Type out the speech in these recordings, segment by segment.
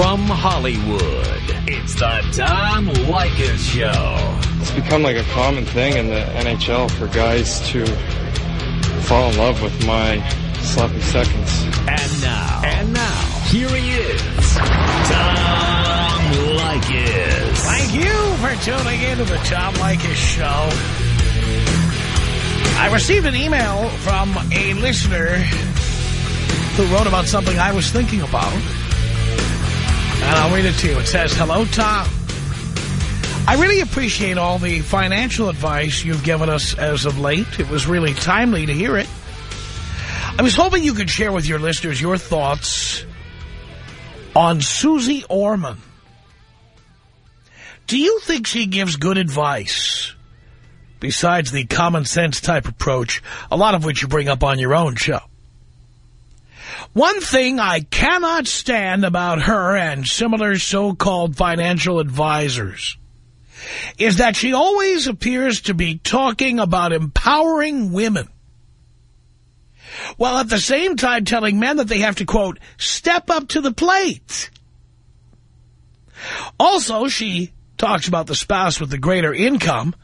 From Hollywood, it's the Tom Leykis Show. It's become like a common thing in the NHL for guys to fall in love with my sloppy seconds. And now, and now, here he is, Tom Leykis. Thank you for tuning in to the Tom Leykis Show. I received an email from a listener who wrote about something I was thinking about. And I'll read it to you. It says, Hello, Tom. I really appreciate all the financial advice you've given us as of late. It was really timely to hear it. I was hoping you could share with your listeners your thoughts on Susie Orman. Do you think she gives good advice? Besides the common sense type approach, a lot of which you bring up on your own show. One thing I cannot stand about her and similar so-called financial advisors is that she always appears to be talking about empowering women while at the same time telling men that they have to, quote, step up to the plate. Also, she talks about the spouse with the greater income,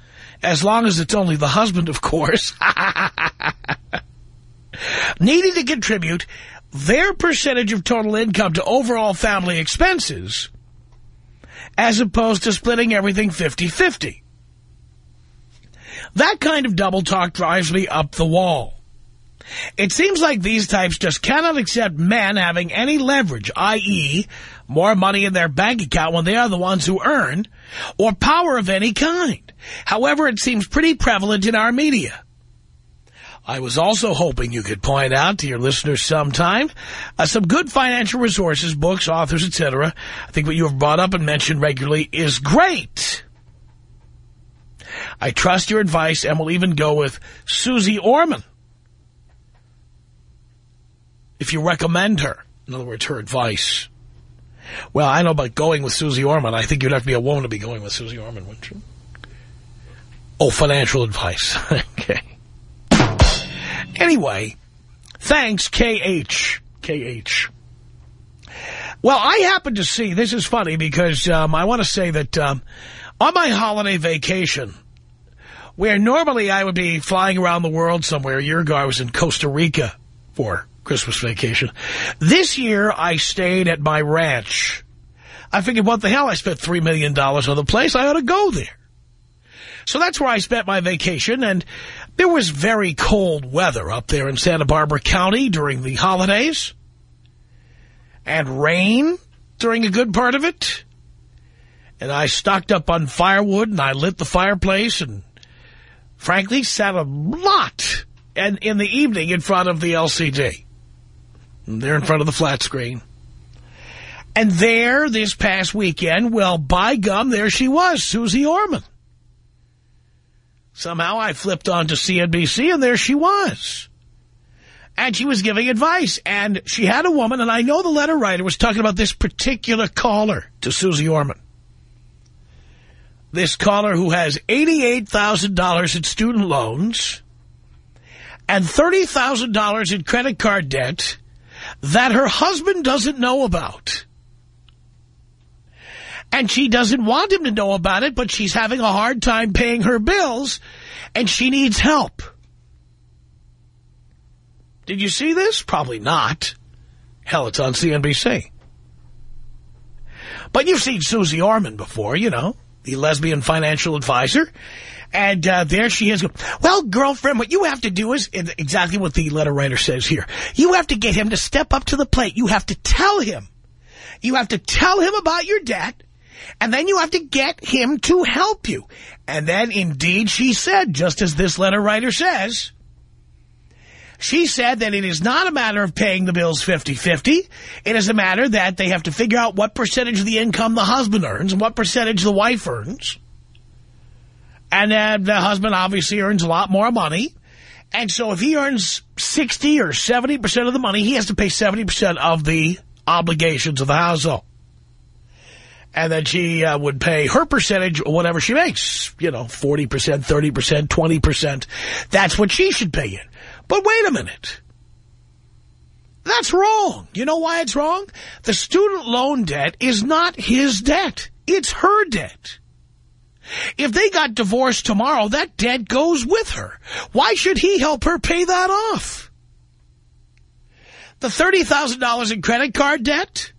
as long as it's only the husband, of course, needing to contribute their percentage of total income to overall family expenses as opposed to splitting everything 50-50. That kind of double talk drives me up the wall. It seems like these types just cannot accept men having any leverage, i.e., more money in their bank account when they are the ones who earn, or power of any kind. However, it seems pretty prevalent in our media. I was also hoping you could point out to your listeners sometime uh, some good financial resources, books, authors, etc. I think what you have brought up and mentioned regularly is great. I trust your advice and will even go with Susie Orman. If you recommend her, in other words, her advice. Well, I know about going with Susie Orman. I think you'd have to be a woman to be going with Susie Orman, wouldn't you? Oh, financial advice. okay. Anyway, thanks, K.H. K.H. Well, I happen to see, this is funny because um, I want to say that um, on my holiday vacation, where normally I would be flying around the world somewhere, a year ago I was in Costa Rica for Christmas vacation. This year I stayed at my ranch. I figured, what the hell, I spent $3 million on the place, I ought to go there. So that's where I spent my vacation, and there was very cold weather up there in Santa Barbara County during the holidays. And rain during a good part of it. And I stocked up on firewood and I lit the fireplace and frankly sat a lot and in the evening in front of the LCD. And there in front of the flat screen. And there this past weekend, well, by gum, there she was, Susie Orman. Somehow I flipped on to CNBC, and there she was. And she was giving advice. And she had a woman, and I know the letter writer was talking about this particular caller to Susie Orman. This caller who has $88,000 in student loans and $30,000 in credit card debt that her husband doesn't know about. And she doesn't want him to know about it, but she's having a hard time paying her bills, and she needs help. Did you see this? Probably not. Hell, it's on CNBC. But you've seen Susie Orman before, you know, the lesbian financial advisor. And uh, there she is. Well, girlfriend, what you have to do is exactly what the letter writer says here. You have to get him to step up to the plate. You have to tell him. You have to tell him about your debt. And then you have to get him to help you. And then, indeed, she said, just as this letter writer says, she said that it is not a matter of paying the bills 50-50. It is a matter that they have to figure out what percentage of the income the husband earns and what percentage the wife earns. And uh, the husband obviously earns a lot more money. And so if he earns 60 or 70% of the money, he has to pay 70% of the obligations of the household and then she uh, would pay her percentage or whatever she makes, you know, 40%, 30%, 20%. That's what she should pay in. But wait a minute. That's wrong. You know why it's wrong? The student loan debt is not his debt. It's her debt. If they got divorced tomorrow, that debt goes with her. Why should he help her pay that off? The $30,000 in credit card debt?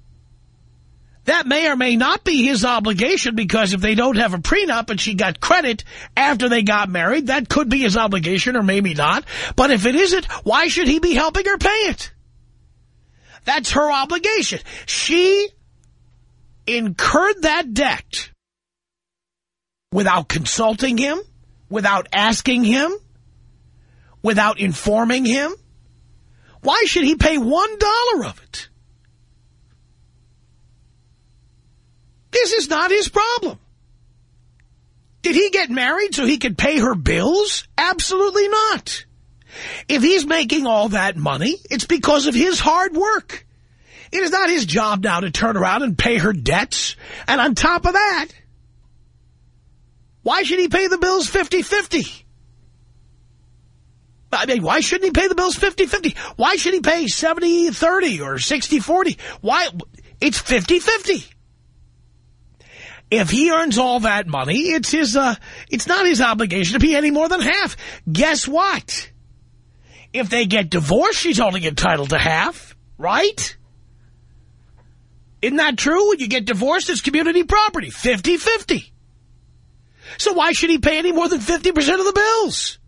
That may or may not be his obligation because if they don't have a prenup and she got credit after they got married, that could be his obligation or maybe not. But if it isn't, why should he be helping her pay it? That's her obligation. She incurred that debt without consulting him, without asking him, without informing him. Why should he pay one dollar of it? This is not his problem. Did he get married so he could pay her bills? Absolutely not. If he's making all that money, it's because of his hard work. It is not his job now to turn around and pay her debts. And on top of that, why should he pay the bills 50-50? I mean, why shouldn't he pay the bills 50-50? Why should he pay 70-30 or 60-40? Why? It's 50-50. If he earns all that money, it's his, uh, it's not his obligation to pay any more than half. Guess what? If they get divorced, she's only entitled to half, right? Isn't that true? When you get divorced, it's community property, 50-50. So why should he pay any more than 50% of the bills?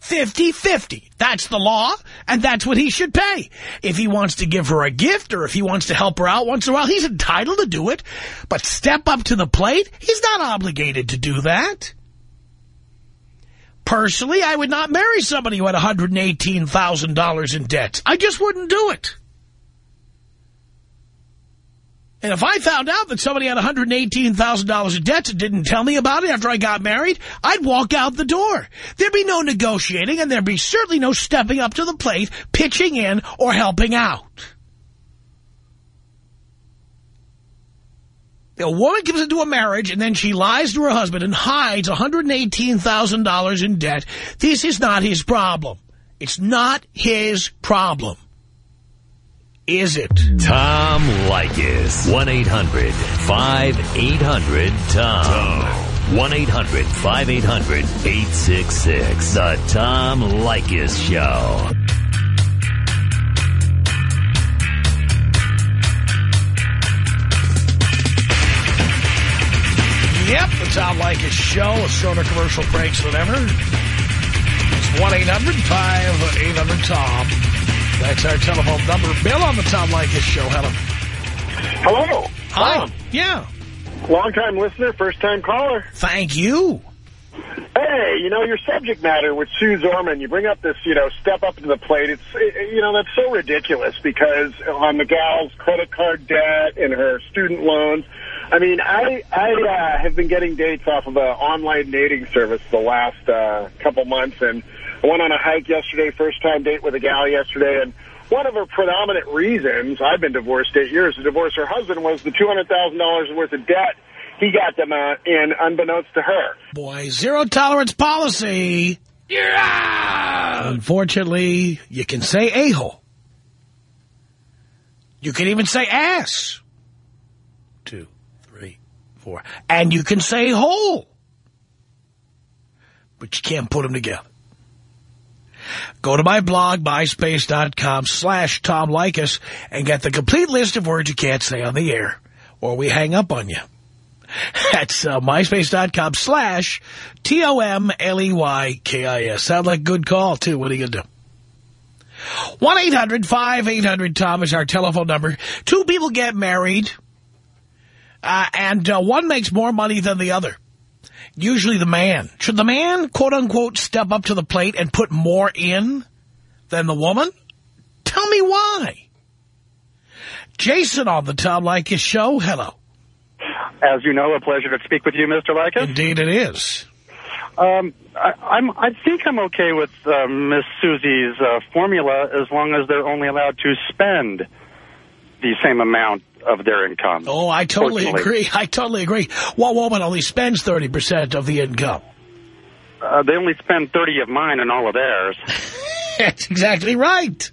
50-50. That's the law, and that's what he should pay. If he wants to give her a gift or if he wants to help her out once in a while, he's entitled to do it. But step up to the plate, he's not obligated to do that. Personally, I would not marry somebody who had $118,000 in debts. I just wouldn't do it. And if I found out that somebody had $118,000 in debt and didn't tell me about it after I got married, I'd walk out the door. There'd be no negotiating, and there'd be certainly no stepping up to the plate, pitching in, or helping out. A woman comes into a marriage and then she lies to her husband and hides $118,000 in debt. This is not his problem. It's not his problem is it? Tom Leykis. 1-800-5800-TOM. 1-800-5800-866. The Tom Leykis Show. Yep, the Tom Leykis Show. A shorter commercial breaks than ever. It's 1-800-5800-TOM. That's our telephone number. Bill on the Tom Leykis show. Hello. Hello. Hi. Tom. Yeah. Long-time listener, first-time caller. Thank you. Hey, you know, your subject matter with Suze Orman, you bring up this, you know, step up to the plate. It's, you know, that's so ridiculous because on the gal's credit card debt and her student loans, I mean, I I uh, have been getting dates off of an online dating service the last uh, couple months, and I went on a hike yesterday, first time date with a gal yesterday, and one of her predominant reasons, I've been divorced eight years, to divorce her husband was the $200,000 worth of debt he got them uh, in unbeknownst to her. Boy, zero tolerance policy. Yeah! Unfortunately, you can say a-hole. You can even say ass. Two, three, four. And you can say hole. But you can't put them together. Go to my blog, myspace.com slash Tom Leykis, and get the complete list of words you can't say on the air, or we hang up on you. That's uh, myspace.com slash T-O-M-L-E-Y-K-I-S. Sound like a good call, too. What are you going to do? 1-800-5800-TOM is our telephone number. Two people get married, uh, and uh, one makes more money than the other usually the man. Should the man, quote-unquote, step up to the plate and put more in than the woman? Tell me why. Jason on the Tom Leykis show. Hello. As you know, a pleasure to speak with you, Mr. Leykis. Indeed it is. Um, I, I'm, I think I'm okay with uh, Miss Susie's uh, formula as long as they're only allowed to spend the same amount of their income. Oh, I totally agree. I totally agree. What woman only spends 30% of the income? Uh, they only spend 30 of mine and all of theirs. That's exactly right.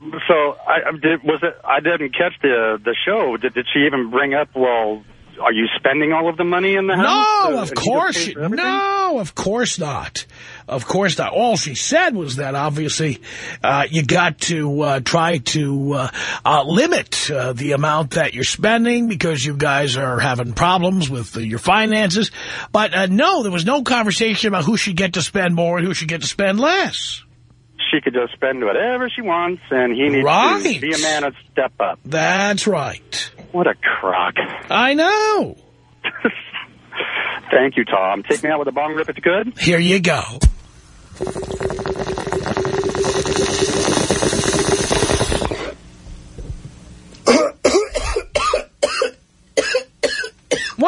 So I did was it? I didn't catch the the show. Did, did she even bring up? Well, are you spending all of the money in the house? No, of and he just course. pays she- for everything? no, of course not. Of course not. All she said was that obviously uh, you got to uh, try to uh, uh, limit uh, the amount that you're spending because you guys are having problems with uh, your finances. But uh, no, there was no conversation about who should get to spend more and who should get to spend less. She could just spend whatever she wants, and he needs Right. to be a man and step up. That's right. What a crock. I know. Thank you, Tom. Take me out with a bong rip. It's good. Here you go. One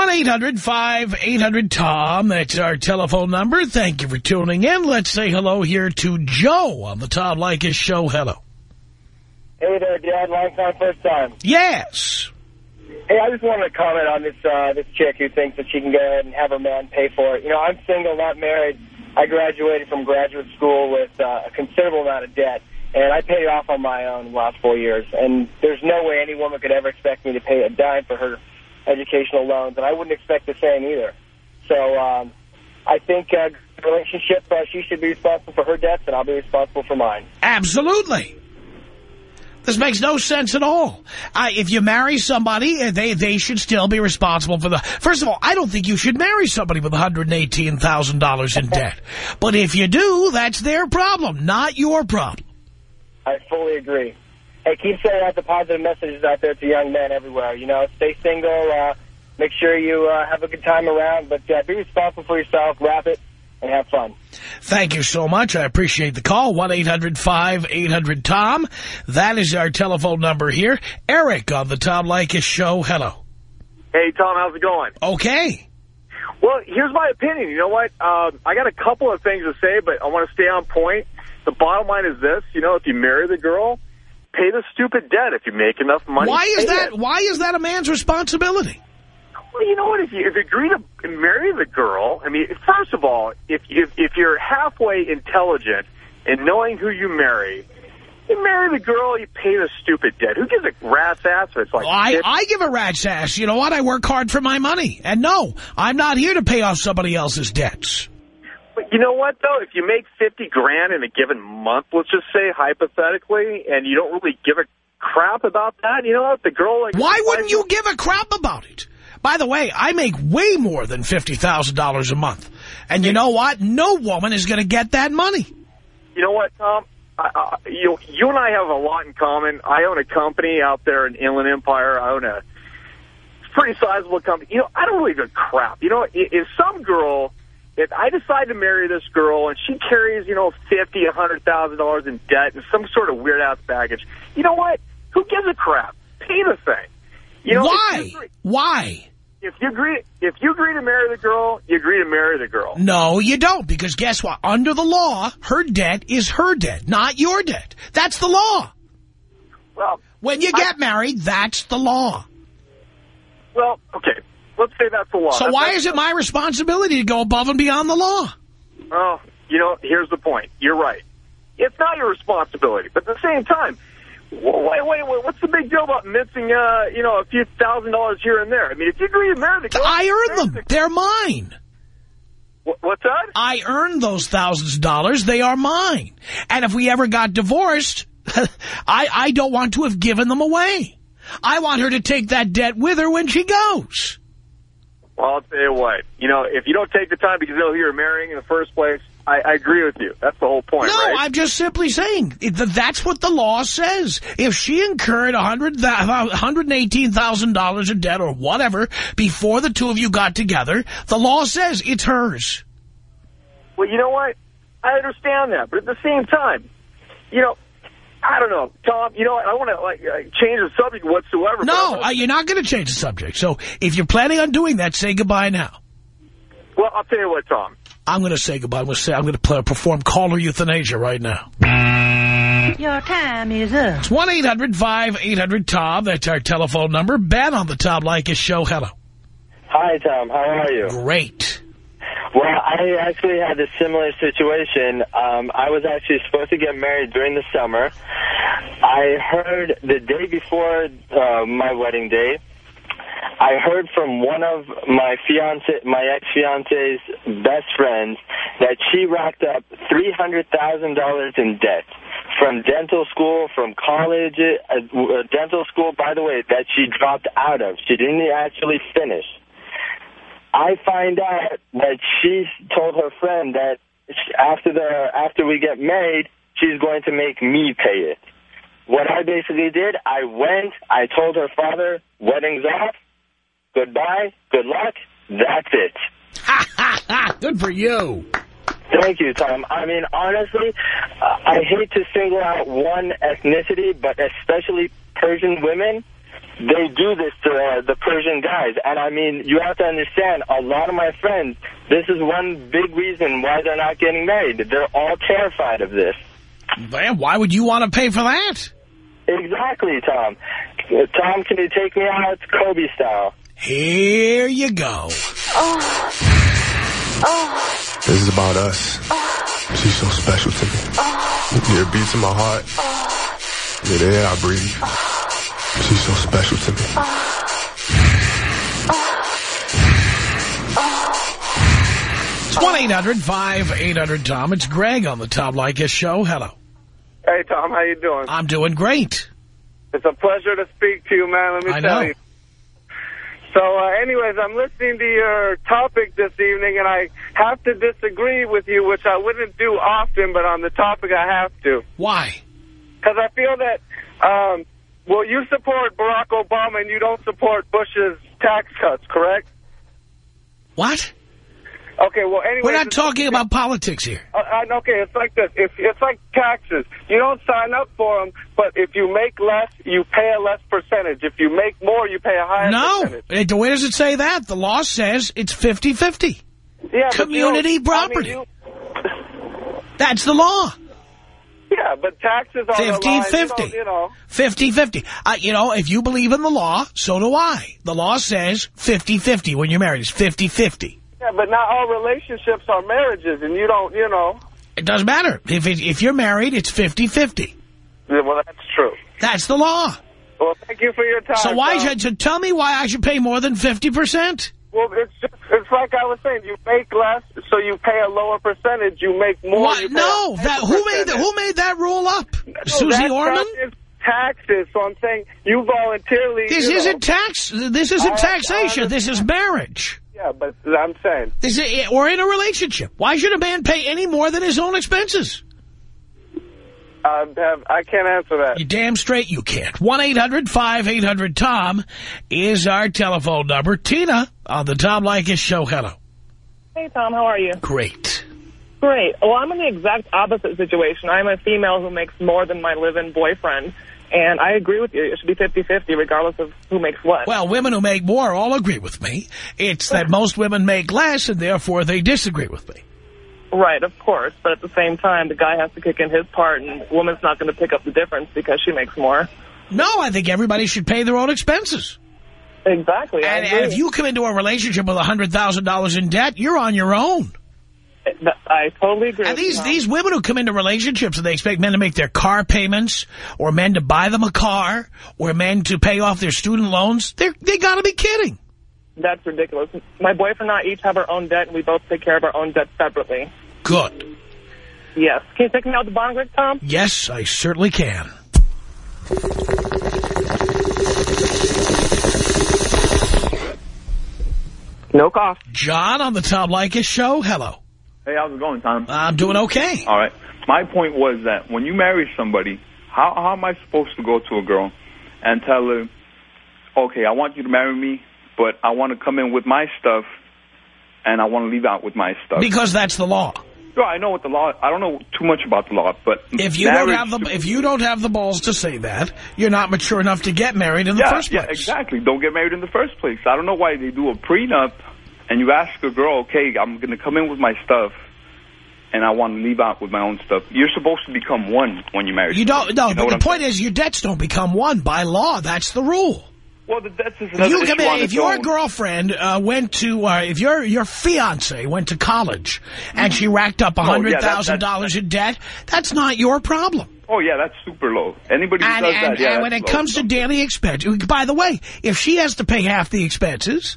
800 tom That's our telephone number. Thank you for tuning in. Let's say hello here to Joe on the Tom Leykis show. Hello. Hey there, Dad. Long time, first time. Yes. Hey, I just wanted to comment on this uh, this chick who thinks that she can go ahead and have her man pay for it. You know, I'm single, not married. I graduated from graduate school with uh, a considerable amount of debt, and I paid it off on my own the last four years. And there's no way any woman could ever expect me to pay a dime for her educational loans, and I wouldn't expect the same either. So um, I think uh, relationship, uh, she should be responsible for her debts, and I'll be responsible for mine. Absolutely. This makes no sense at all. Uh, if you marry somebody, uh, they they should still be responsible for the... First of all, I don't think you should marry somebody with $118,000 in debt. But if you do, that's their problem, not your problem. I fully agree. Hey, keep sending out the positive messages out there to young men everywhere. You know, stay single. Uh, make sure you uh, have a good time around, but uh, be responsible for yourself. Wrap it and have fun. Thank you so much. I appreciate the call. 1-800-5800-TOM. That is our telephone number here. Eric on the Tom Leykis show. Hello. Hey, Tom, how's it going? Okay. Well, here's my opinion. You know what? Um, I got a couple of things to say, but I want to stay on point. The bottom line is this. You know, if you marry the girl, pay the stupid debt. If you make enough money, Why is that? it. Why is that a man's responsibility? Well, you know what? If you, if you agree to marry the girl, I mean, first of all, if, if, if you're halfway intelligent and knowing who you marry, you marry the girl, you pay the stupid debt. Who gives a rat's ass it's like I, I give a rat's ass. You know what? I work hard for my money. And no, I'm not here to pay off somebody else's debts. But you know what, though? If you make 50 grand in a given month, let's just say hypothetically, and you don't really give a crap about that, you know what? The girl... like Why wouldn't you give a crap about it? By the way, I make way more than $50,000 a month. And you know what? No woman is going to get that money. You know what, Tom? I, I, you, you and I have a lot in common. I own a company out there in Inland Empire. I own a pretty sizable company. You know, I don't really give a crap. You know, if, if some girl, if I decide to marry this girl and she carries, you know, fifty, a hundred thousand dollars in debt and some sort of weird ass baggage, you know what? Who gives a crap? Pay the thing. You know, if Why? you Why? If you agree, if you agree to marry the girl, you agree to marry the girl. No, you don't. Because guess what? Under the law, her debt is her debt, not your debt. That's the law. Well, When you get married, that's the law. well, okay. Let's say that's the law. So That's- why is it my responsibility to go above and beyond the law? Oh, you know, here's the point. You're right. It's not your responsibility, but at the same time, wait, wait, wait. What's the big deal about missing, uh, you know, a few thousand dollars here and there? I mean, if you agree to marry the girl, I marry earn them. the- They're mine. What's that? I earned those thousands of dollars. They are mine. And if we ever got divorced, I, I don't want to have given them away. I want her to take that debt with her when she goes. Well, I'll tell you what. You know, if you don't take the time because you know who you're marrying in the first place, I, I agree with you. That's the whole point, No, right? I'm just simply saying that that's what the law says. If she incurred hundred $118,000 in debt or whatever before the two of you got together, the law says it's hers. Well, you know what? I understand that, but at the same time, you know, I don't know, Tom. You know, what? I want to like uh, change the subject whatsoever. No, uh, you're not going to change the subject. So if you're planning on doing that, say goodbye now. well, I'll tell you what, Tom. I'm going to say goodbye. I'm going to say I'm going to play, perform caller euthanasia right now. Your time is up. It's 1-800-5800-TOM. That's our telephone number. Ben on the Tom Leykis show. Hello. Hi, Tom. How are you? Great. Well, I actually had a similar situation. Um, I was actually supposed to get married during the summer. I heard the day before uh, my wedding day, I heard from one of my fiance, my ex-fiance's best friends that she racked up $300,000 in debt from dental school, from college, uh, uh, dental school, by the way, that she dropped out of. She didn't actually finish. I find out that she told her friend that after the after we get married, she's going to make me pay it. What I basically did, I went, I told her father, wedding's off, goodbye, good luck, that's it. Good for you. Thank you, Tom. I mean, honestly, I hate to single out one ethnicity, but especially Persian women, they do this to uh, the Persian guys. And, I mean, you have to understand, a lot of my friends, this is one big reason why they're not getting married. They're all terrified of this. Man, why would you want to pay for that? Exactly, Tom. Tom, can you take me out Kobe style? Here you go. This is about us. She's so special to me. You're beats in my heart. You're the air I breathe. She's so special to me. It's 1-800-5800-TOM. It's Greg on the Tom Leykis Show. Hello. Hey, Tom, how you doing? I'm doing great. It's a pleasure to speak to you, man. Let me I tell know. you. So, uh, anyways, I'm listening to your topic this evening, and I have to disagree with you, which I wouldn't do often, but on the topic I have to. Why? Because I feel that, um, well, you support Barack Obama and you don't support Bush's tax cuts, correct? What? Okay, well, anyway. We're not talking about politics here. Uh, okay, it's like this. If It's like taxes. You don't sign up for them, but if you make less, you pay a less percentage. If you make more, you pay a higher No. percentage. It- Where does it say that? The law says it's 50-50. Yeah, Community don't- I mean, property. you- That's the law. yeah, but taxes are the you 50-50. You know, 50-50. Uh, you know, if you believe in the law, so do I. The law says 50-50 when you're married. It's 50-50. Yeah, but not all relationships are marriages, and you don't, you know. It doesn't matter. If, it, if you're married, it's 50-50. Yeah, well, that's true. That's the law. Well, thank you for your time. So why Tom. should, so tell me why I should pay more than 50%? Well, it's just, it's like I was saying. You make less, so you pay a lower percentage. You make more. What? No, that who made percentage. who made that rule up? No, Susie that Orman? is taxes. So I'm saying you voluntarily. This you isn't tax. This isn't I- I taxation. This is marriage. Yeah, but I'm saying. This is, or in a relationship. Why should a man pay any more than his own expenses? I have, I can't answer that. You damn straight you can't. 1-800-5800-TOM is our telephone number. Tina on the Tom Leykis Show. Hello. Hey, Tom, how are you? Great. Great. Well, I'm in the exact opposite situation. I'm a female who makes more than my live-in boyfriend, and I agree with you. It should be 50-50 regardless of who makes what. Well, women who make more all agree with me. It's that most women make less, and therefore they disagree with me. Right, of course. But at the same time, the guy has to kick in his part, and the woman's not going to pick up the difference because she makes more. No, I think everybody should pay their own expenses. Exactly. And, and if you come into a relationship with $100,000 in debt, you're on your own. I totally agree. And these these women who come into relationships and they expect men to make their car payments or men to buy them a car or men to pay off their student loans, they they got to be kidding. That's ridiculous. My boyfriend and I each have our own debt, and we both take care of our own debt separately. Good. Yes. Can you take me out the bond grid, Tom? Yes, I certainly can. No cost. John on the Tom Leykis show. Hello. Hey, how's it going, Tom? I'm doing okay. All right. My point was that when you marry somebody, how, how am I supposed to go to a girl and tell her, okay, I want you to marry me, but I want to come in with my stuff, and I want to leave out with my stuff? Because that's the law. Sure, I know what the law. I don't know too much about the law, but If you don't have the if you don't have the balls to say that, you're not mature enough to get married in the yeah, first place. yeah, exactly. Don't get married in the first place. I don't know why they do a prenup, and you ask a girl, okay, I'm going to come in with my stuff, and I want to leave out with my own stuff. You're supposed to become one when you marry. You don't. No, You know but the I'm point is, your debts don't become one by law. That's the rule. Well, the debts is If, you come in, if your own. girlfriend uh, went to, uh, if your your fiance went to college and she racked up a Oh, yeah, hundred thousand dollars in debt, that's not your problem. Oh, yeah, that's super low. Anybody who And, does and, that, yeah, and when it low. comes to daily expenses, by the way, if she has to pay half the expenses,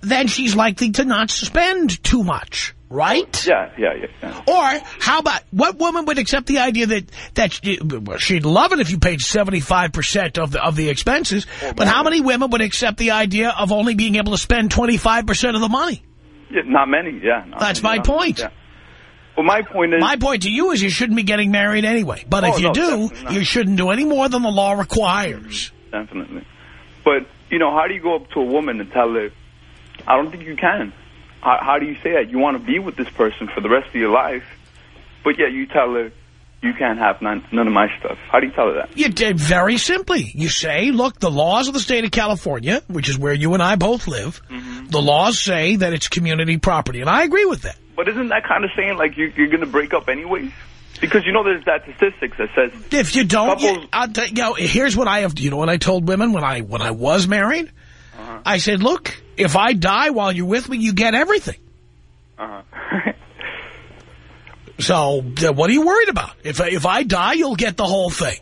then she's likely to not spend too much, right? Yeah, yeah, yeah. Or how about what woman would accept the idea that that she, well, she'd love it if you paid seventy five percent of the of the expenses, but how many women would accept the idea of only being able to spend twenty five percent of the money? Yeah, not many, yeah. not That's many, my point. Yeah. Well, my point is... My point to you is you shouldn't be getting married anyway. But Oh, if you no, do, you shouldn't do any more than the law requires. Definitely. But, you know, how do you go up to a woman and tell her, I don't think you can. How, how do you say that? You want to be with this person for the rest of your life, but yet you tell her you can't have none, none of my stuff. How do you tell her that? You did very simply. You say, look, the laws of the state of California, which is where you and I both live, Mm-hmm. the laws say that it's community property. And I agree with that. But isn't that kind of saying, like, you, you're going to break up anyways? Because, you know, there's that statistics that says... If you don't, you, you, know, here's what I have. You know what I told women when I when I was married? Uh-huh. I said, look, if I die while you're with me, you get everything. Uh-huh. So uh, what are you worried about? If if I die, you'll get the whole thing.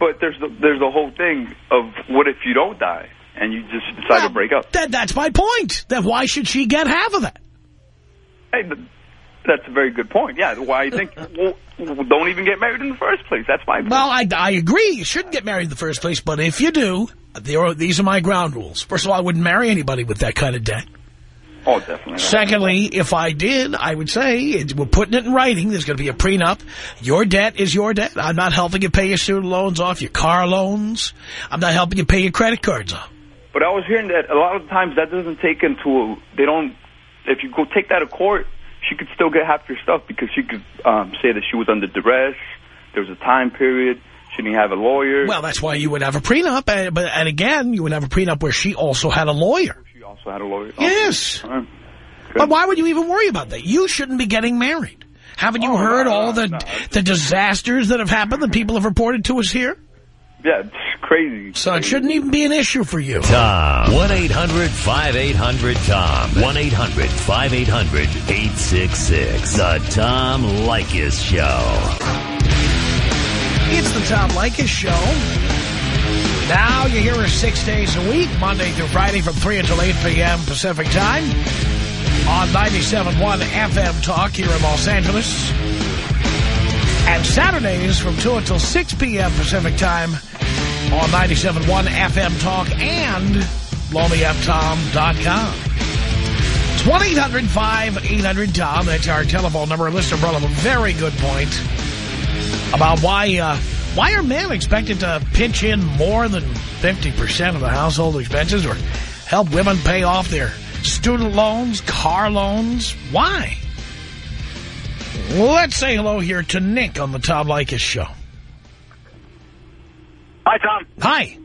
But there's the, there's the whole thing of what if you don't die and you just decide to break up? That that's my point. Then why should she get half of that? Hey, that's a very good point. Yeah, why you think, well, don't even get married in the first place. That's my point. Well, I, I agree. You shouldn't get married in the first place. But if you do, there are, these are my ground rules. First of all, I wouldn't marry anybody with that kind of debt. Oh, definitely. Secondly, if I did, I would say, it, we're putting it in writing, there's going to be a prenup. Your debt is your debt. I'm not helping you pay your student loans off, your car loans. I'm not helping you pay your credit cards off. But I was hearing that a lot of times that doesn't take into, they don't, if you go take that to court, she could still get half your stuff because she could um, say that she was under duress, there was a time period, she didn't have a lawyer. Well, that's why you would have a prenup. And, but, and again, you would have a prenup where she also had a lawyer. She also had a lawyer. Yes. But why would you even worry about that? You shouldn't be getting married. Haven't you Oh, heard no, all no, the no. the disasters that have happened that people have reported to us here? Yeah, it's crazy. So it shouldn't even be an issue for you. Tom. 1-800-5800-TOM. 1-800-5800-866. The Tom Leykis Show. It's the Tom Leykis Show. Now you hear us six days a week, Monday through Friday from 3 until 8 p.m. Pacific Time on 97.1 FM Talk here in Los Angeles. And Saturdays from 2 until 6 p.m. Pacific Time on 97.1 FM Talk and blowmeuptom.com. It's 1-800-5800-TOM. That's our telephone number. Listener brought up a very good point about why uh, why are men expected to pitch in more than 50% of the household expenses or help women pay off their student loans, car loans? Why? Let's say hello here to Nick on the Tom Leykis show. Hi, Tom. Hi.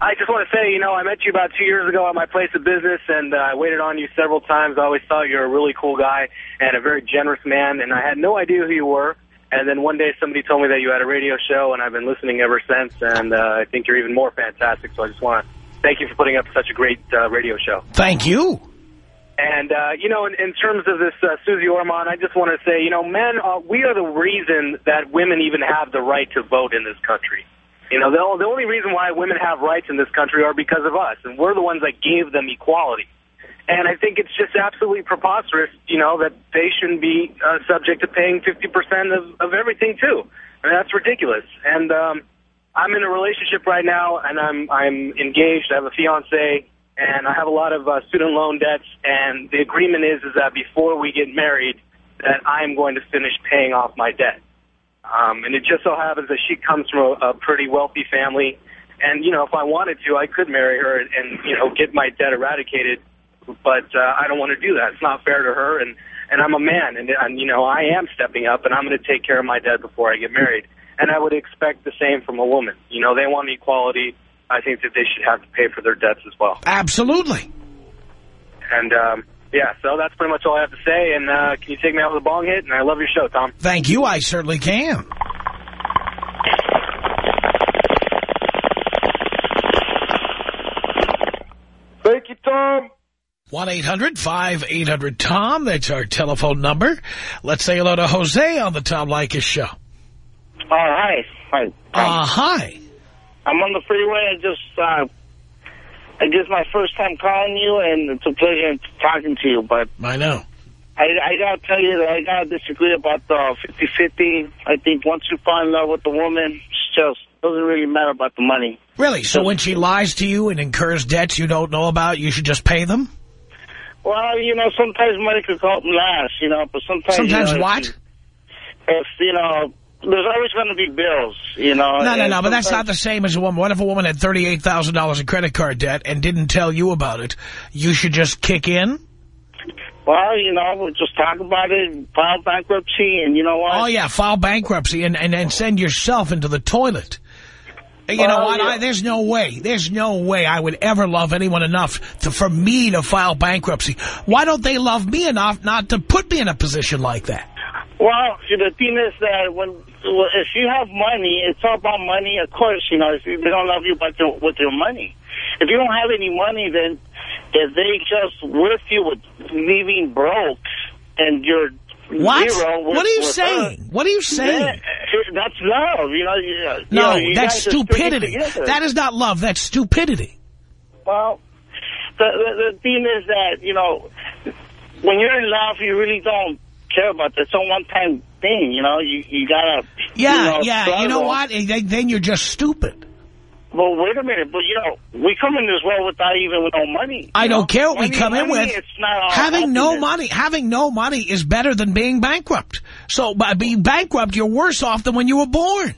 I just want to say, you know, I met you about two years ago at my place of business, and uh, I waited on you several times. I always thought you were a really cool guy and a very generous man, and I had no idea who you were. And then one day somebody told me that you had a radio show, and I've been listening ever since, and uh, I think you're even more fantastic. So I just want to thank you for putting up such a great uh, radio show. Thank you. And, uh, you know, in, in terms of this uh, Susie Ormond, I just want to say, you know, men, uh, we are the reason that women even have the right to vote in this country. You know, the, the only reason why women have rights in this country are because of us, and we're the ones that gave them equality. And I think it's just absolutely preposterous, you know, that they shouldn't be uh, subject to paying 50% of, of everything, too. I mean, that's ridiculous. And um, I'm in a relationship right now, and I'm I'm engaged. I have a fiance, and I have a lot of uh, student loan debts. And the agreement is is that before we get married, that I'm going to finish paying off my debt. Um, and it just so happens that she comes from a, a pretty wealthy family. And, you know, if I wanted to, I could marry her and, and you know, get my debt eradicated. But uh, I don't want to do that. It's not fair to her. And, and I'm a man. And, and, you know, I am stepping up, and I'm going to take care of my debt before I get married. And I would expect the same from a woman. You know, they want equality. I think that they should have to pay for their debts as well. Absolutely. And, um, yeah, so that's pretty much all I have to say. And uh, can you take me out with a bong hit? And I love your show, Tom. Thank you. I certainly can. Thank you, Tom. 1-800-5800-TOM. That's our telephone number. Let's say hello to Jose on the Tom Leykis show. Hi. Hi. Uh, hi. I'm on the freeway. I just, uh, I guess my first time calling you, and it's a pleasure talking to you. But I know. I, I gotta tell you that I gotta disagree about the 50-50. I think once you fall in love with the woman, it's just doesn't really matter about the money. Really? So when she lies to you and incurs debts you don't know about, you should just pay them? Well, you know, sometimes money could help last, you know, but sometimes... Sometimes you know, what? If, if, you know, there's always going to be bills, you know. No, no, no, but that's not the same as a woman. What if a woman had $38,000 in credit card debt and didn't tell you about it? You should just kick in? Well, you know, we'll just talk about it, file bankruptcy, and you know what? Oh, yeah, file bankruptcy and, and, and send yourself into the toilet. You know what? yeah. I, there's no way. There's no way I would ever love anyone enough to, for me to file bankruptcy. Why don't they love me enough not to put me in a position like that? Well, see, the thing is that when if you have money, it's all about money. Of course, you know, if they don't love you but your, with your money. If you don't have any money, then if they just with you with leaving broke and you're What? zero with, What are you saying? her, What are you saying? that's love. You know, you, you No, know, you that's guys stupidity. That is not love. That's stupidity. Well, the, the the thing is that you know, when you're in love, you really don't about this. It's a one time thing. You know, you you gotta. Yeah, you know, yeah. You know what? Then you're just stupid. Well, wait a minute, but you know, we come in this world without even with no money. I you don't care what we Money- come in with. It's not Having no money, having no money is better than being bankrupt. So by being bankrupt, you're worse off than when you were born.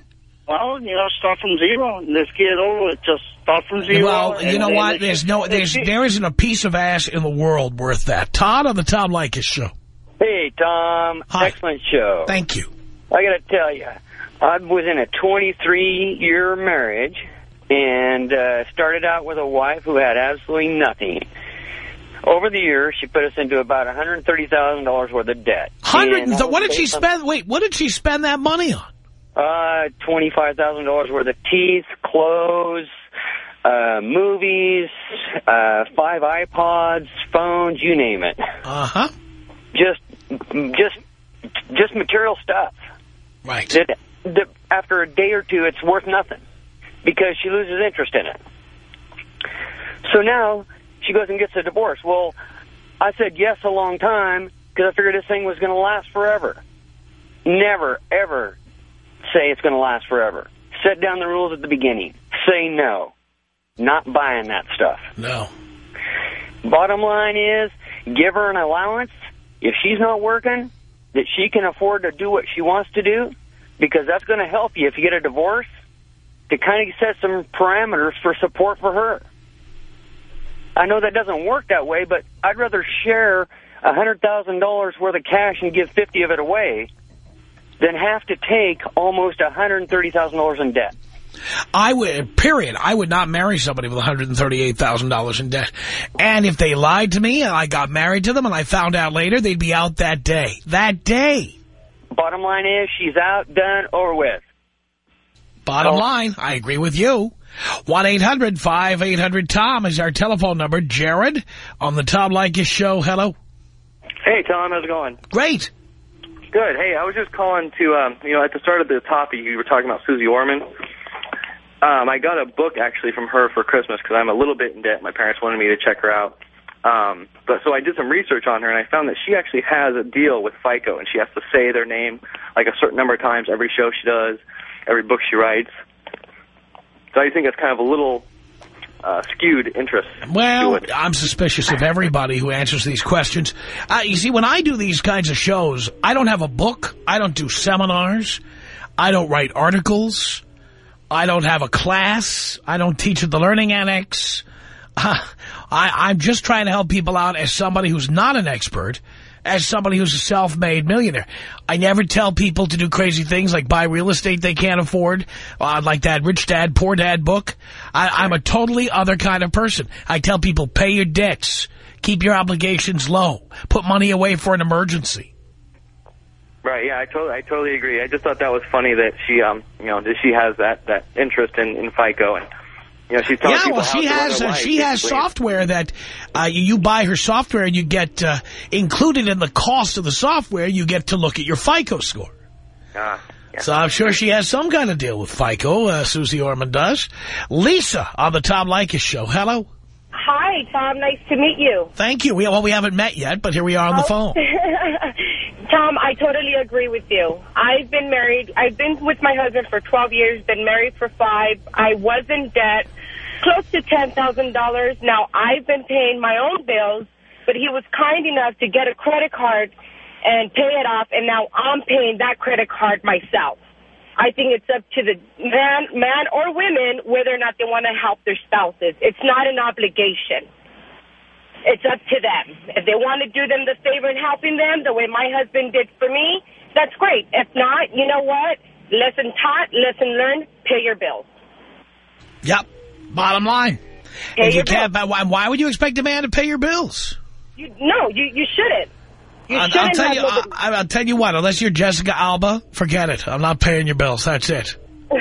Well, you know, start from zero. Let's get over it. Just start from zero. Well, you know what? There's no, there's, there isn't a piece of ass in the world worth that. Todd on the Tom Leykis show. Hey, Tom. Excellent show. Thank you. I got to tell you, I was in a 23-year marriage and uh, started out with a wife who had absolutely nothing. Over the years, she put us into about $130,000 worth of debt. Hundred. And and that th- What did she spend? Wait, what did she spend that money on? Uh, $25,000 worth of teeth, clothes, uh, movies, uh, five iPods, phones, you name it. Uh huh. Just, just, just material stuff. Right. That, that after a day or two, it's worth nothing because she loses interest in it. So now she goes and gets a divorce. Well, I said yes a long time because I figured this thing was going to last forever. Never, ever say it's going to last forever. Set down the rules at the beginning. Say no. Not buying that stuff. No. Bottom line is, give her an allowance. If she's not working, that she can afford to do what she wants to do, because that's going to help you if you get a divorce, to kind of set some parameters for support for her. I know that doesn't work that way, but I'd rather share a $100,000 worth of cash and give 50 of it away than have to take almost a $130,000 in debt. I would, period. I would not marry somebody with $138,000 in debt. And if they lied to me and I got married to them and I found out later, they'd be out that day. That day. Bottom line is, she's out, done, or with. Bottom line, I agree with you. 1-800-5800-TOM is our telephone number. Jared on the Tom Leykis show. Hello. Hey, Tom, how's it going? Great. Good. Hey, I was just calling to, um, you know, at the start of the topic, you were talking about Susie Orman. Um, I got a book, actually, from her for Christmas because I'm a little bit in debt. My parents wanted me to check her out. Um, but so I did some research on her, and I found that she actually has a deal with FICO, and she has to say their name like a certain number of times every show she does, every book she writes. So I think it's kind of a little uh, skewed interest. Well, I'm suspicious of everybody who answers these questions. Uh, you see, when I do these kinds of shows, I don't have a book. I don't do seminars. I don't write articles. I don't have a class. I don't teach at the Learning Annex. Uh, I, I'm just trying to help people out as somebody who's not an expert, as somebody who's a self-made millionaire. I never tell people to do crazy things like buy real estate they can't afford, uh, like that Rich Dad, Poor Dad book. I, I'm a totally other kind of person. I tell people, pay your debts, keep your obligations low, put money away for an emergency. Right. Yeah, I totally, I totally agree. I just thought that was funny that she, um, you know, that she has that that interest in in FICO, and you know, she's telling Yeah, people well, she has uh, she has basically. software that uh, you, you buy her software and you get uh, included in the cost of the software. You get to look at your FICO score. Ah. So I'm sure she has some kind of deal with FICO, uh, Susie Orman does. Lisa on the Tom Leykis show. Hello. Hi, Tom. Nice to meet you. Thank you. We, well, we haven't met yet, but here we are on the Oh. phone. Tom, I totally agree with you. I've been married. I've been with my husband for 12 years, been married for five. I was in debt, close to $10,000. Now, I've been paying my own bills, but he was kind enough to get a credit card and pay it off, and now I'm paying that credit card myself. I think it's up to the man, man or women whether or not they want to help their spouses. It's not an obligation. It's up to them. If they want to do them the favor in helping them the way my husband did for me, that's great. If not, you know what? Lesson taught, lesson learned, pay your bills. Yep. Bottom line. Pay if you can't, why, why would you expect a man to pay your bills? You, no, you, you shouldn't. You I'll, I'll tell you. I, I'll tell you what. Unless you're Jessica Alba, forget it. I'm not paying your bills. That's it.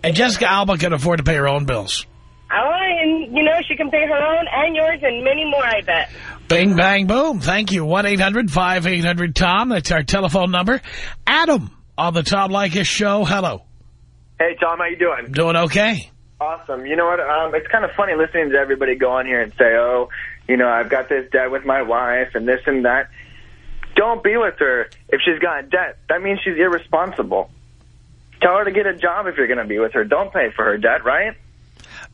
And Jessica Alba can afford to pay her own bills. Oh, and, you know, she can pay her own and yours and many more, I bet. Bing, bang, boom. Thank you. 1-800-5800-TOM. That's our telephone number. Adam on the Tom Leykis show. Hello. Hey, Tom, how you doing? Doing okay. Awesome. You know what? Um, it's kind of funny listening to everybody go on here and say, oh, you know, I've got this debt with my wife and this and that. Don't be with her if she's got debt. That means she's irresponsible. Tell her to get a job if you're going to be with her. Don't pay for her debt, right?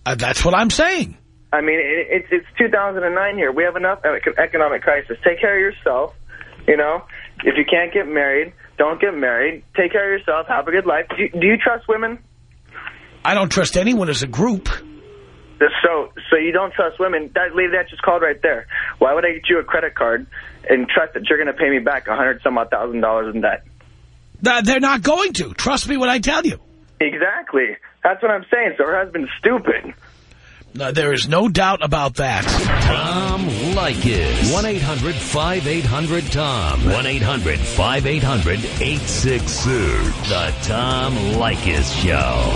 Uh, that's what I'm saying. I mean, it, it's it's 2009 here. We have enough economic crisis. Take care of yourself. You know, if you can't get married, don't get married. Take care of yourself. Have a good life. Do you, do you trust women? I don't trust anyone as a group. So, so you don't trust women? That lady that just called right there. Why would I get you a credit card and trust that you're going to pay me back a hundred some odd thousand dollars in debt? They're not going to. Trust me when I tell you. Exactly. That's what I'm saying. So her husband's stupid. No, there is no doubt about that. Tom Leykis. 1-800-5800-TOM. 1-800-5800-866. The Tom Leykis Show.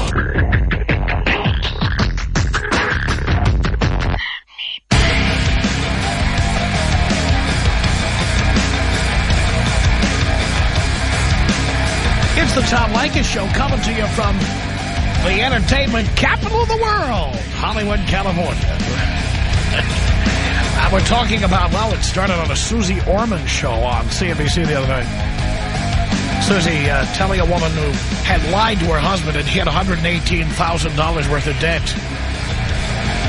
It's the Tom Leykis Show coming to you from the entertainment capital of the world, Hollywood, California. We're talking about, well, it started on a Suze Orman show on CNBC the other night. Suze uh, telling a woman who had lied to her husband and he had $118,000 worth of debt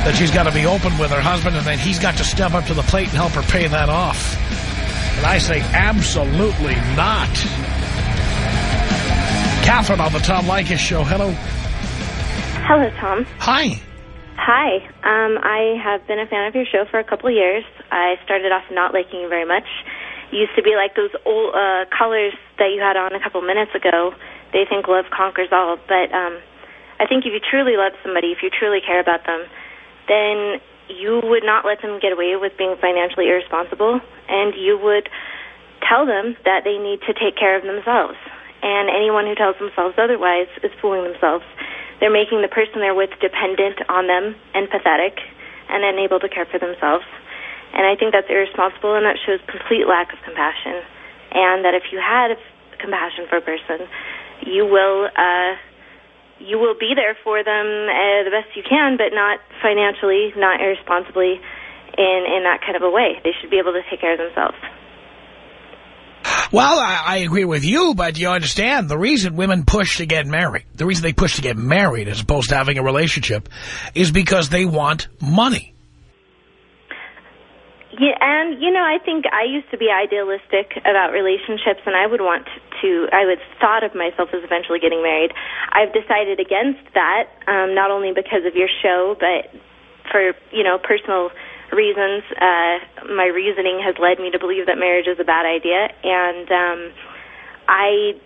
that she's got to be open with her husband and then he's got to step up to the plate and help her pay that off. And I say, absolutely not. Catherine on the Tom Leykis show. Hello. Hello, Tom. Hi. Hi. Um, I have been a fan of your show for a couple of years. I started off not liking you very much. You used to be like those old uh, callers that you had on a couple minutes ago. They think love conquers all. But um, I think if you truly love somebody, if you truly care about them, then you would not let them get away with being financially irresponsible, and you would tell them that they need to take care of themselves. And anyone who tells themselves otherwise is fooling themselves. They're making the person they're with dependent on them and pathetic and unable to care for themselves. And I think that's irresponsible and that shows complete lack of compassion. And that if you had compassion for a person, you will uh, you will be there for them uh, the best you can, but not financially, not irresponsibly, in in that kind of a way. They should be able to take care of themselves. Well, I, I agree with you, but you understand the reason women push to get married, the reason they push to get married as opposed to having a relationship, is because they want money. Yeah, and you know, I think I used to be idealistic about relationships, and I would want to. I would thought of myself as eventually getting married. I've decided against that, um, not only because of your show, but for you know personal reasons. Uh, my reasoning has led me to believe that marriage is a bad idea, and um, I.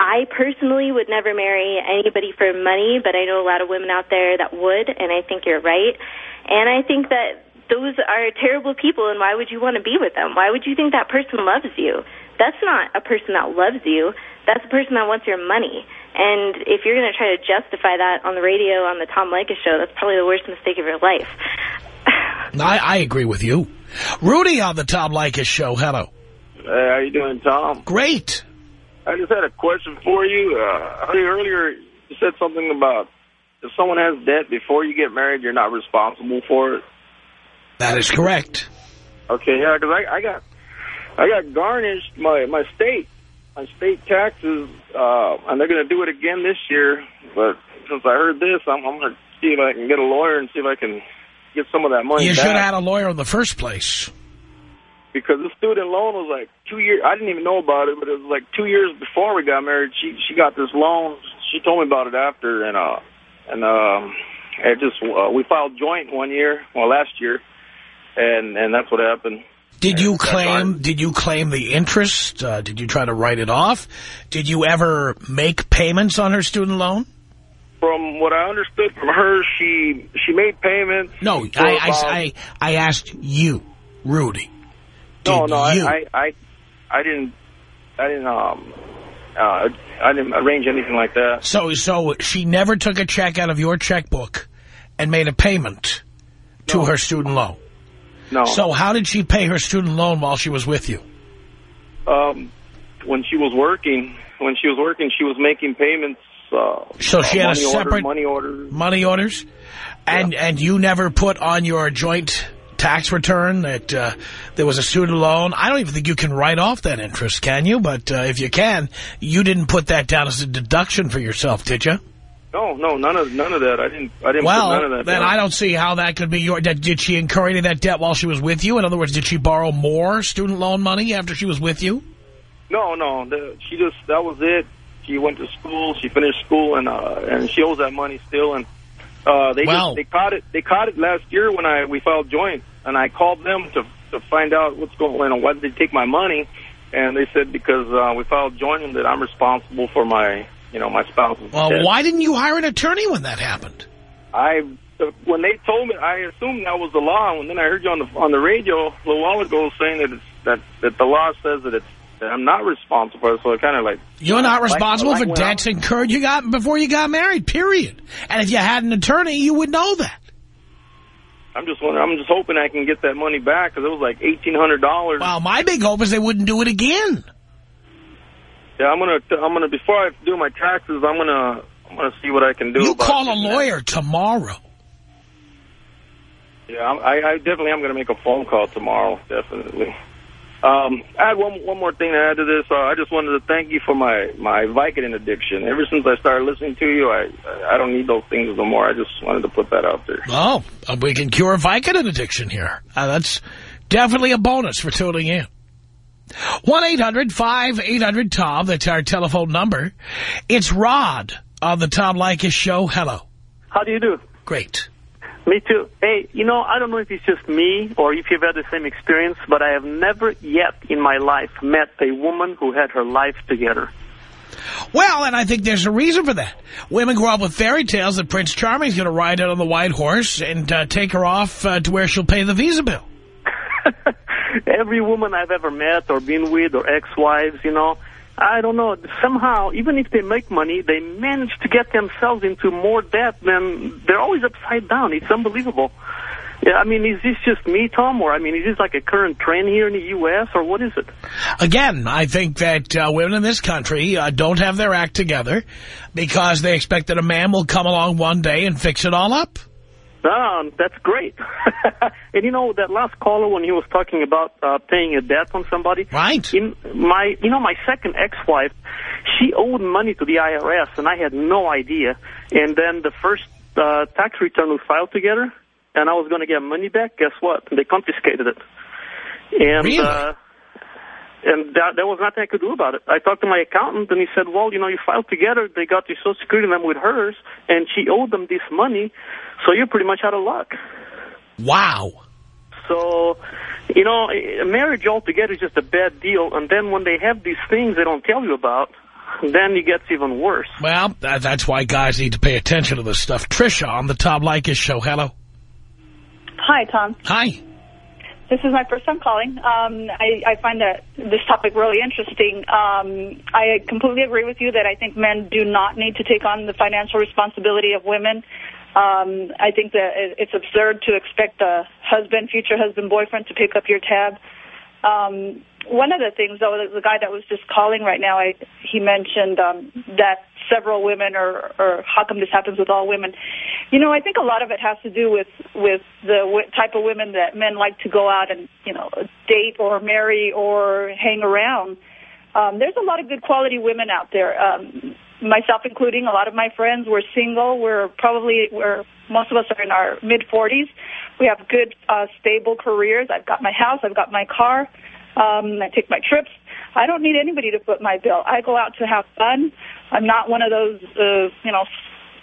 I personally would never marry anybody for money, but I know a lot of women out there that would, and I think you're right. And I think that those are terrible people, and why would you want to be with them? Why would you think that person loves you? That's not a person that loves you. That's a person that wants your money. And if you're going to try to justify that on the radio, on the Tom Leykis show, that's probably the worst mistake of your life. I, I agree with you. Rudy on the Tom Leykis show. Hello. Hey, how you doing, Tom? Great. I just had a question for you. Uh, earlier, you said something about if someone has debt before you get married, you're not responsible for it. That is correct. Okay, yeah, because I, I got I got garnished my my state my state taxes, uh, and they're going to do it again this year. But since I heard this, I'm, I'm going to see if I can get a lawyer and see if I can get some of that money. You back. should have had a lawyer in the first place. because the student loan was like two years. I didn't even know about it, but it was like two years before we got married. She she got this loan. She told me about it after, and uh, and um, it just uh, we filed joint one year, well last year, and and that's what happened. Did you claim? Did you claim the interest? Uh, did you try to write it off? Did you ever make payments on her student loan? From what I understood from her, she she made payments. No, I, I, I, I asked you, Rudy. no, no, you? I, I I I didn't I didn't um uh I didn't arrange anything like that. So, so she never took a check out of your checkbook and made a payment to her student loan. No. So how did she pay her student loan while she was with you? Um, when she was working, when she was working, she was making payments. Uh, So she had a money order- separate money order. money orders, and and you never put on your joint tax return that uh, there was a student loan. I don't even think you can write off that interest, can you? But uh, if you can, you didn't put that down as a deduction for yourself, did you? No, no, none of none of that. I didn't. I didn't Well, put none of that. then down. I don't see how that could be your. Did did she incur any of that debt while she was with you? In other words, did she borrow more student loan money after she was with you? No, no. The, she just that was it. She went to school. She finished school, and uh, and she owes that money still. And uh, they Well- just, they caught it. They caught it last year when I we filed joint, and I called them to to find out what's going on. Why did they take my money? And they said because uh, we filed joint and that I'm responsible for my you know my spouse's Well, debt. why didn't you hire an attorney when that happened? I uh, when they told me, I assumed that was the law, and then I heard you on the on the radio a little while ago saying that it's that that the law says that it's I'm not responsible for it. So it kind of like You're not responsible like for debts incurred you got before you got married, period. And if you had an attorney, you would know that. I'm just wondering, I'm just hoping I can get that money back because it was like eighteen hundred dollars. Well, my big hope is they wouldn't do it again. Yeah, I'm gonna I'm gonna before I do my taxes, I'm gonna I'm gonna see what I can do. You call a getting that. lawyer tomorrow. Yeah, I, I definitely am gonna make a phone call tomorrow. Definitely. Um, I had one one more thing to add to this. Uh, I just wanted to thank you for my my Vicodin addiction. Ever since I started listening to you, I I don't need those things no more. I just wanted to put that out there. Oh, we can cure Vicodin addiction here. Uh, that's definitely a bonus for tuning in. 1-800-5800-TOM. That's our telephone number. It's Rod on the Tom Leykis Show. Hello. How do you do? Great. Me too. Hey, you know, I don't know if it's just me or if you've had the same experience, but I have never yet in my life met a woman who had her life together. Well, and I think there's a reason for that. Women grow up with fairy tales that Prince Charming's going to ride out on the white horse and uh, take her off uh, to where she'll pay the visa bill. Every woman I've ever met or been with or ex-wives, you know, I don't know, somehow, even if they make money, they manage to get themselves into more debt than they're always upside down. It's unbelievable. Yeah, I mean, is this just me, Tom, or I mean, is this like a current trend here in the U.S., or what is it? Again, I think that uh, women in this country uh, don't have their act together because they expect that a man will come along one day and fix it all up. Um, that's great. and you know that last caller when he was talking about uh, paying a debt on somebody. Right. In my, you know, my second ex-wife, she owed money to the IRS, and I had no idea. And then the first uh, tax return we filed together, and I was going to get money back. Guess what? They confiscated it. And Really? uh, and that, there was nothing I could do about it. I talked to my accountant, and he said, well, you know, you filed together. They got your Social Security number with hers, and she owed them this money, so you're pretty much out of luck. Wow. So, you know, a marriage altogether is just a bad deal, and then when they have these things they don't tell you about, then it gets even worse. Well, that's why guys need to pay attention to this stuff. Trisha on the Tom Leykis Show. Hello. Hi, Tom. Hi. This is my first time calling. Um, I, I find that this topic really interesting. Um, I completely agree with you that I think men do not need to take on the financial responsibility of women. Um, I think that it's absurd to expect a husband, future husband, boyfriend to pick up your tab. Um, one of the things, though, the, the guy that was just calling right now, I, he mentioned um, that several women, or, or how come this happens with all women? You know, I think a lot of it has to do with with the w- type of women that men like to go out and you know date or marry or hang around. Um, there's a lot of good quality women out there. Um, myself including a lot of my friends we're single we're probably we're most of us are in our mid 40s we have good uh stable careers. I've got my house i've got my car um i take my trips. I don't need anybody to foot my bill. I go out to have fun. I'm not one of those uh you know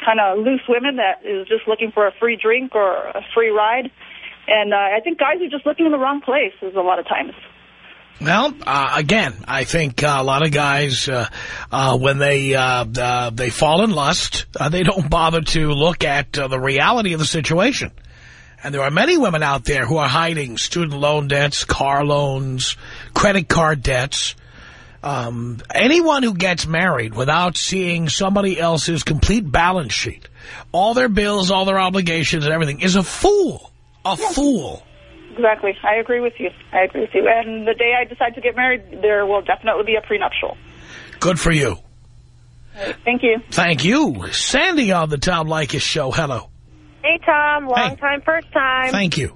kind of loose women that is just looking for a free drink or a free ride. And uh, i think guys are just looking in the wrong places a lot of times Well, uh, again, I think uh, a lot of guys, uh, uh, when they uh, uh, they fall in lust, uh, they don't bother to look at uh, the reality of the situation. And there are many women out there who are hiding student loan debts, car loans, credit card debts. Um, anyone who gets married without seeing somebody else's complete balance sheet, all their bills, all their obligations and everything, is a fool. A fool. Exactly. I agree with you. I agree with you. And the day I decide to get married, there will definitely be a prenuptial. Good for you. Thank you. Thank you. Sandy on the Tom Leykis show. Hello. Hey, Tom. Long time, first time. Thank you.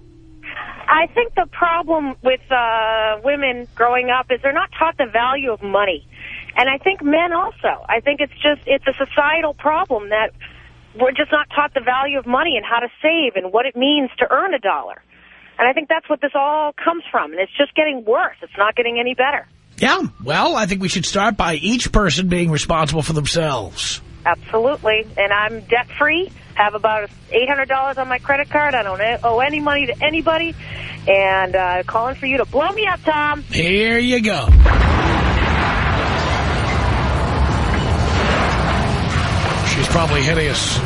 I think the problem with uh, women growing up is they're not taught the value of money. And I think men also. I think it's just, it's a societal problem that we're just not taught the value of money and how to save and what it means to earn a dollar. And I think that's what this all comes from. And it's just getting worse. It's not getting any better. Yeah, well, I think we should start by each person being responsible for themselves. Absolutely. And I'm debt-free, have about $800 on my credit card. I don't owe any money to anybody. And uh, calling for you to blow me up, Tom. Here you go. She's probably hideous.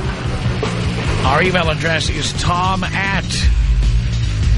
Our email address is tom at